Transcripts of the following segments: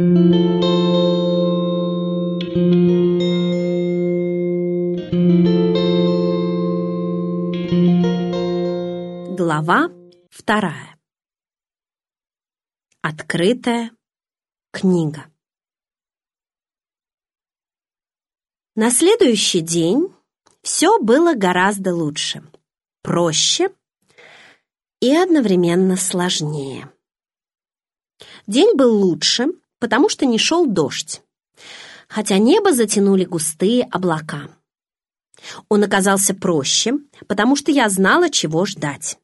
Глава вторая. Открытая книга. На следующий день все было гораздо лучше, проще и одновременно сложнее. День был лучше, потому что не шел дождь, хотя небо затянули густые облака. Он оказался проще, потому что я знала, чего ждать.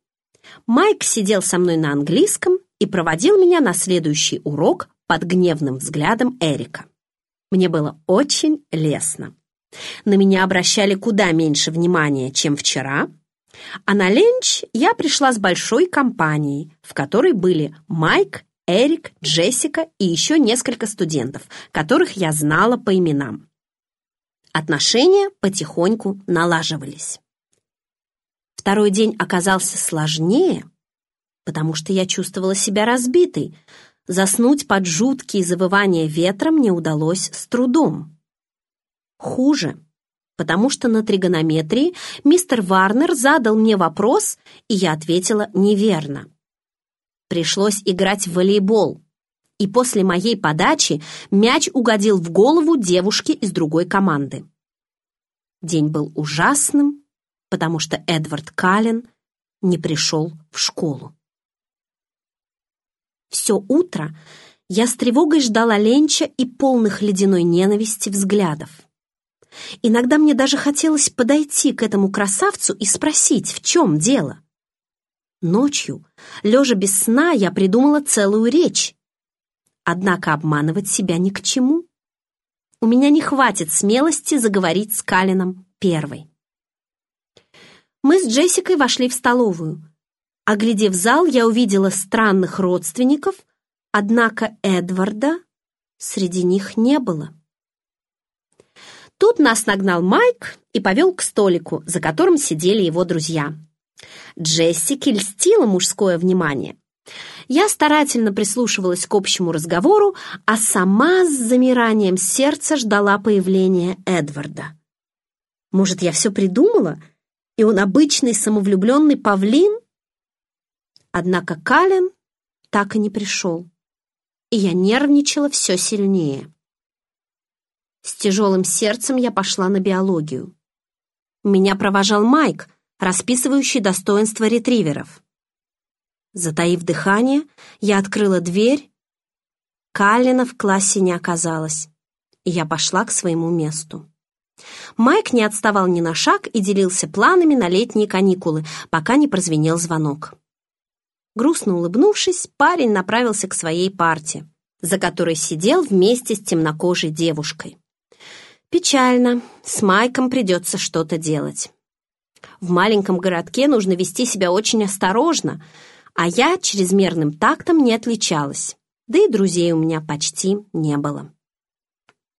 Майк сидел со мной на английском и проводил меня на следующий урок под гневным взглядом Эрика. Мне было очень лестно. На меня обращали куда меньше внимания, чем вчера, а на ленч я пришла с большой компанией, в которой были Майк, Эрик, Джессика и еще несколько студентов, которых я знала по именам. Отношения потихоньку налаживались. Второй день оказался сложнее, потому что я чувствовала себя разбитой. Заснуть под жуткие завывания ветра мне удалось с трудом. Хуже, потому что на тригонометрии мистер Варнер задал мне вопрос, и я ответила неверно. Пришлось играть в волейбол, и после моей подачи мяч угодил в голову девушки из другой команды. День был ужасным, потому что Эдвард Каллен не пришел в школу. Все утро я с тревогой ждала Ленча и полных ледяной ненависти взглядов. Иногда мне даже хотелось подойти к этому красавцу и спросить, в чем дело. Ночью, лежа без сна, я придумала целую речь. Однако обманывать себя ни к чему. У меня не хватит смелости заговорить с Калином первой. Мы с Джессикой вошли в столовую. Оглядев зал, я увидела странных родственников, однако Эдварда среди них не было. Тут нас нагнал Майк и повел к столику, за которым сидели его друзья. Джессике льстило мужское внимание. Я старательно прислушивалась к общему разговору, а сама с замиранием сердца ждала появления Эдварда. Может, я все придумала, и он обычный самовлюбленный павлин? Однако Калин так и не пришел, и я нервничала все сильнее. С тяжелым сердцем я пошла на биологию. Меня провожал Майк, расписывающий достоинства ретриверов. Затаив дыхание, я открыла дверь. Каллина в классе не оказалось, и я пошла к своему месту. Майк не отставал ни на шаг и делился планами на летние каникулы, пока не прозвенел звонок. Грустно улыбнувшись, парень направился к своей парте, за которой сидел вместе с темнокожей девушкой. Печально, с Майком придется что-то делать. В маленьком городке нужно вести себя очень осторожно, а я чрезмерным тактом не отличалась, да и друзей у меня почти не было.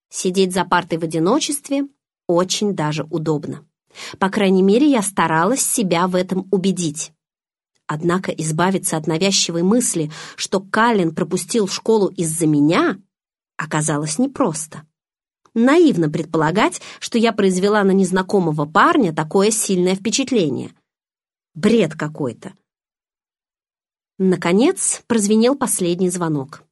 Сидеть за партой в одиночестве очень даже удобно. По крайней мере, я старалась себя в этом убедить. Однако избавиться от навязчивой мысли, что Каллен пропустил школу из-за меня, оказалось непросто. Наивно предполагать, что я произвела на незнакомого парня такое сильное впечатление. Бред какой-то. Наконец прозвенел последний звонок.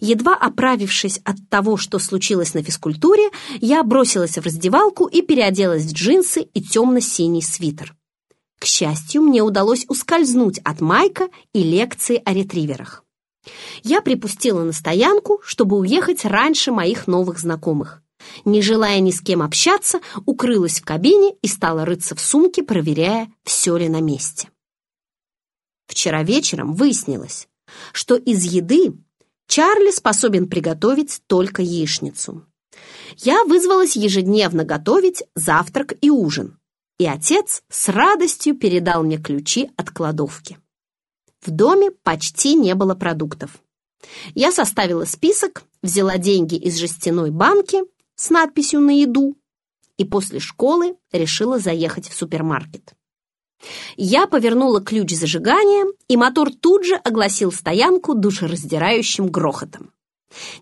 Едва оправившись от того, что случилось на физкультуре, я бросилась в раздевалку и переоделась в джинсы и темно-синий свитер. К счастью, мне удалось ускользнуть от Майка и лекции о ретриверах. Я припустила на стоянку, чтобы уехать раньше моих новых знакомых. Не желая ни с кем общаться, укрылась в кабине и стала рыться в сумке, проверяя, все ли на месте. Вчера вечером выяснилось, что из еды Чарли способен приготовить только яичницу. Я вызвалась ежедневно готовить завтрак и ужин, и отец с радостью передал мне ключи от кладовки. В доме почти не было продуктов. Я составила список, взяла деньги из жестяной банки с надписью на еду и после школы решила заехать в супермаркет. Я повернула ключ зажигания, и мотор тут же огласил стоянку душераздирающим грохотом.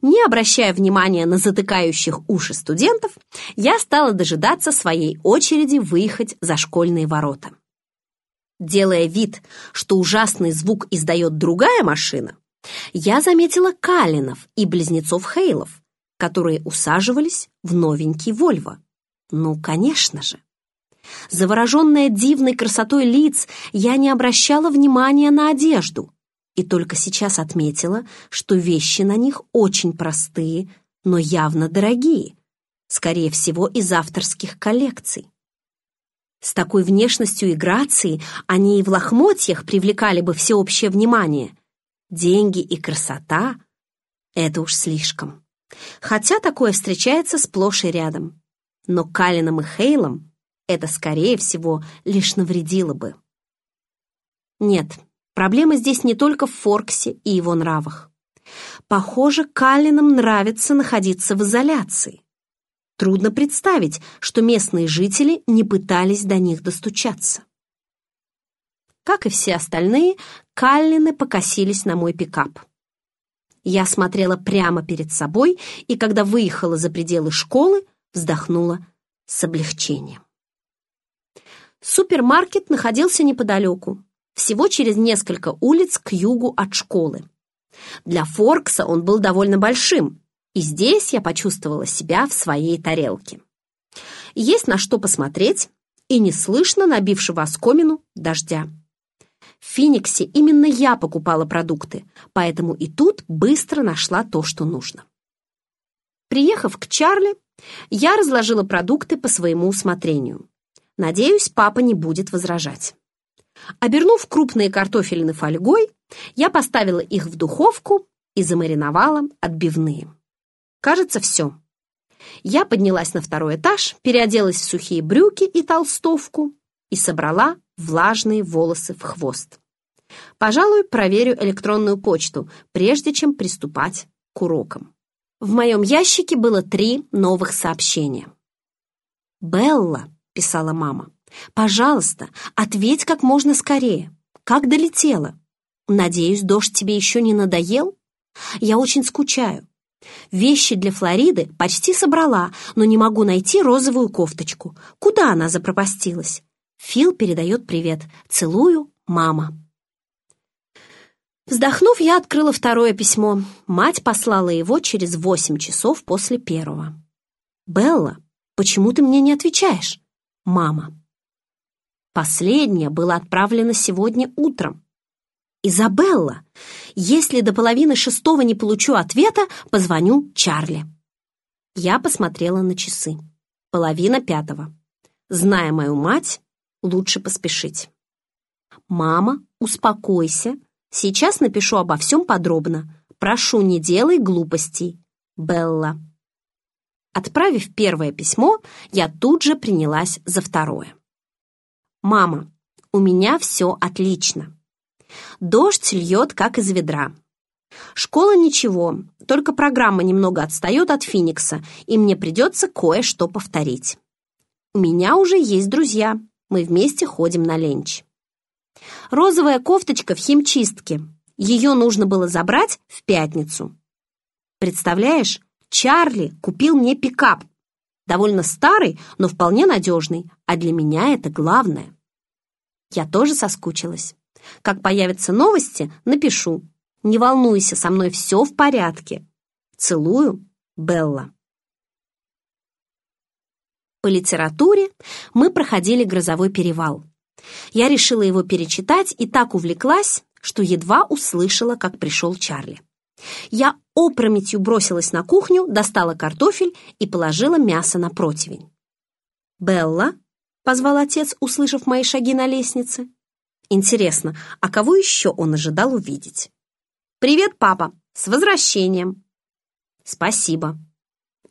Не обращая внимания на затыкающих уши студентов, я стала дожидаться своей очереди выехать за школьные ворота. Делая вид, что ужасный звук издает другая машина, я заметила Калинов и близнецов Хейлов, которые усаживались в новенький Вольво. Ну, конечно же. Завороженная дивной красотой лиц, я не обращала внимания на одежду и только сейчас отметила, что вещи на них очень простые, но явно дорогие, скорее всего, из авторских коллекций. С такой внешностью и грацией они и в лохмотьях привлекали бы всеобщее внимание. Деньги и красота — это уж слишком. Хотя такое встречается сплошь и рядом. Но Калином и Хейлом это, скорее всего, лишь навредило бы. Нет, проблема здесь не только в Форксе и его нравах. Похоже, Каллинам нравится находиться в изоляции. Трудно представить, что местные жители не пытались до них достучаться. Как и все остальные, Каллины покосились на мой пикап. Я смотрела прямо перед собой и, когда выехала за пределы школы, вздохнула с облегчением. Супермаркет находился неподалеку, всего через несколько улиц к югу от школы. Для Форкса он был довольно большим, и здесь я почувствовала себя в своей тарелке. Есть на что посмотреть, и не слышно набившего оскомину дождя. В Фениксе именно я покупала продукты, поэтому и тут быстро нашла то, что нужно. Приехав к Чарли, я разложила продукты по своему усмотрению. Надеюсь, папа не будет возражать. Обернув крупные картофелины фольгой, я поставила их в духовку и замариновала отбивные. Кажется, все. Я поднялась на второй этаж, переоделась в сухие брюки и толстовку и собрала влажные волосы в хвост. Пожалуй, проверю электронную почту, прежде чем приступать к урокам. В моем ящике было три новых сообщения. «Белла», — писала мама, — «пожалуйста, ответь как можно скорее. Как долетела? Надеюсь, дождь тебе еще не надоел? Я очень скучаю. Вещи для Флориды почти собрала, но не могу найти розовую кофточку. Куда она запропастилась? Фил передает привет. Целую, мама. Вздохнув, я открыла второе письмо. Мать послала его через восемь часов после первого. «Белла, почему ты мне не отвечаешь?» «Мама». Последнее было отправлено сегодня утром. «Изабелла, если до половины шестого не получу ответа, позвоню Чарли». Я посмотрела на часы. Половина пятого. Зная мою мать, лучше поспешить. «Мама, успокойся. Сейчас напишу обо всем подробно. Прошу, не делай глупостей. Белла». Отправив первое письмо, я тут же принялась за второе. «Мама, у меня все отлично. Дождь льет, как из ведра. Школа ничего, только программа немного отстает от Феникса, и мне придется кое-что повторить. У меня уже есть друзья, мы вместе ходим на ленч. Розовая кофточка в химчистке. Ее нужно было забрать в пятницу. Представляешь, Чарли купил мне пикап. Довольно старый, но вполне надежный, а для меня это главное. Я тоже соскучилась. Как появятся новости, напишу. Не волнуйся, со мной все в порядке. Целую, Белла. По литературе мы проходили «Грозовой перевал». Я решила его перечитать и так увлеклась, что едва услышала, как пришел Чарли. Я опрометью бросилась на кухню, достала картофель и положила мясо на противень. «Белла?» — позвал отец, услышав мои шаги на лестнице. Интересно, а кого еще он ожидал увидеть? «Привет, папа! С возвращением!» «Спасибо!»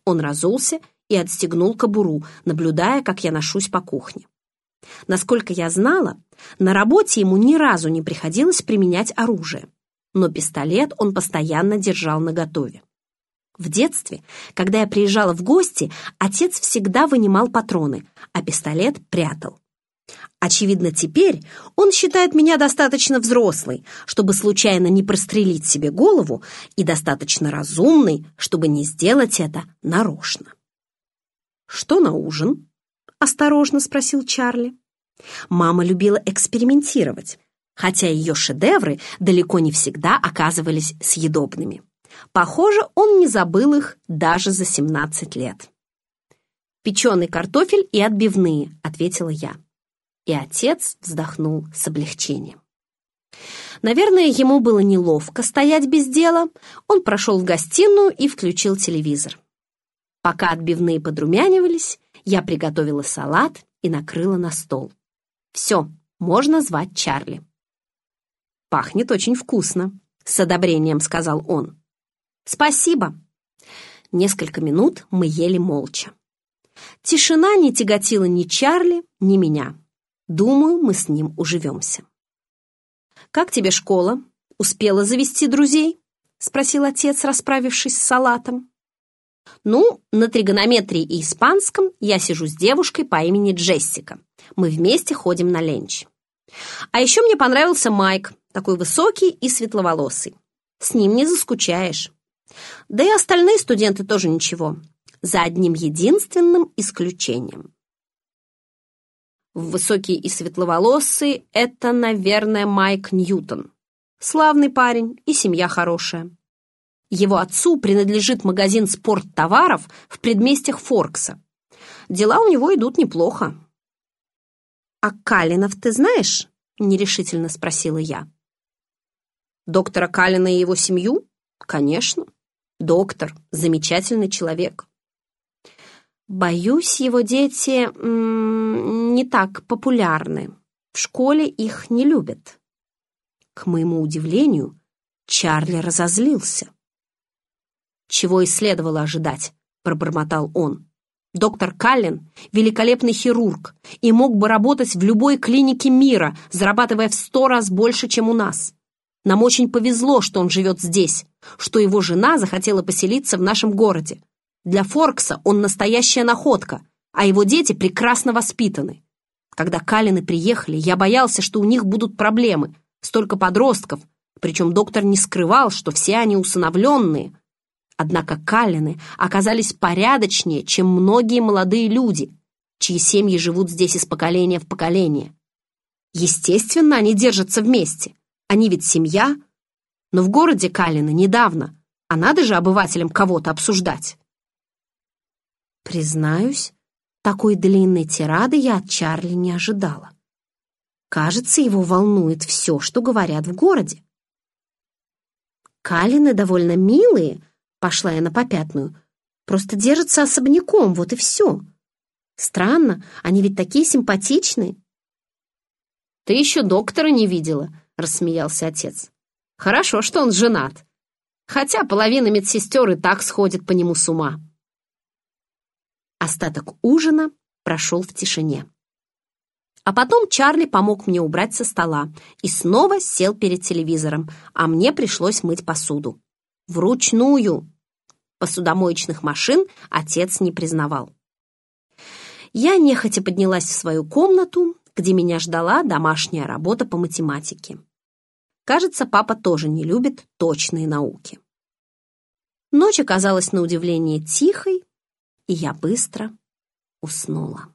Он разулся и отстегнул кобуру, наблюдая, как я ношусь по кухне. Насколько я знала, на работе ему ни разу не приходилось применять оружие, но пистолет он постоянно держал наготове. В детстве, когда я приезжала в гости, отец всегда вынимал патроны, а пистолет прятал. Очевидно, теперь он считает меня достаточно взрослой, чтобы случайно не прострелить себе голову, и достаточно разумной, чтобы не сделать это нарочно. «Что на ужин?» — осторожно спросил Чарли. Мама любила экспериментировать, хотя ее шедевры далеко не всегда оказывались съедобными. Похоже, он не забыл их даже за 17 лет. «Печеный картофель и отбивные», — ответила я. И отец вздохнул с облегчением. Наверное, ему было неловко стоять без дела. Он прошел в гостиную и включил телевизор. Пока отбивные подрумянивались, я приготовила салат и накрыла на стол. Все, можно звать Чарли. «Пахнет очень вкусно», — с одобрением сказал он. «Спасибо». Несколько минут мы ели молча. Тишина не тяготила ни Чарли, ни меня. Думаю, мы с ним уживемся. «Как тебе школа? Успела завести друзей?» — спросил отец, расправившись с салатом. «Ну, на тригонометрии и испанском я сижу с девушкой по имени Джессика. Мы вместе ходим на ленч. А еще мне понравился Майк, такой высокий и светловолосый. С ним не заскучаешь. Да и остальные студенты тоже ничего, за одним единственным исключением. Высокий и светловолосый — это, наверное, Майк Ньютон. Славный парень и семья хорошая. Его отцу принадлежит магазин спорттоваров в предместьях Форкса. Дела у него идут неплохо. «А Калинов ты знаешь?» — нерешительно спросила я. «Доктора Калина и его семью? Конечно. Доктор — замечательный человек. Боюсь, его дети м -м, не так популярны. В школе их не любят. К моему удивлению, Чарли разозлился. «Чего и следовало ожидать», — пробормотал он. «Доктор Каллен — великолепный хирург и мог бы работать в любой клинике мира, зарабатывая в сто раз больше, чем у нас. Нам очень повезло, что он живет здесь, что его жена захотела поселиться в нашем городе. Для Форкса он настоящая находка, а его дети прекрасно воспитаны. Когда Калины приехали, я боялся, что у них будут проблемы. Столько подростков, причем доктор не скрывал, что все они усыновленные. Однако Калины оказались порядочнее, чем многие молодые люди, чьи семьи живут здесь из поколения в поколение. Естественно, они держатся вместе. Они ведь семья. Но в городе Калины недавно, а надо же обывателям кого-то обсуждать. Признаюсь, такой длинной тирады я от Чарли не ожидала. Кажется, его волнует все, что говорят в городе. Калины довольно милые, пошла я на попятную, просто держатся особняком, вот и все. Странно, они ведь такие симпатичные. Ты еще доктора не видела, рассмеялся отец. Хорошо, что он женат. Хотя половина медсестер и так сходит по нему с ума. Остаток ужина прошел в тишине. А потом Чарли помог мне убрать со стола и снова сел перед телевизором, а мне пришлось мыть посуду. Вручную. Посудомоечных машин отец не признавал. Я нехотя поднялась в свою комнату, где меня ждала домашняя работа по математике. Кажется, папа тоже не любит точные науки. Ночь оказалась на удивление тихой, и я быстро уснула.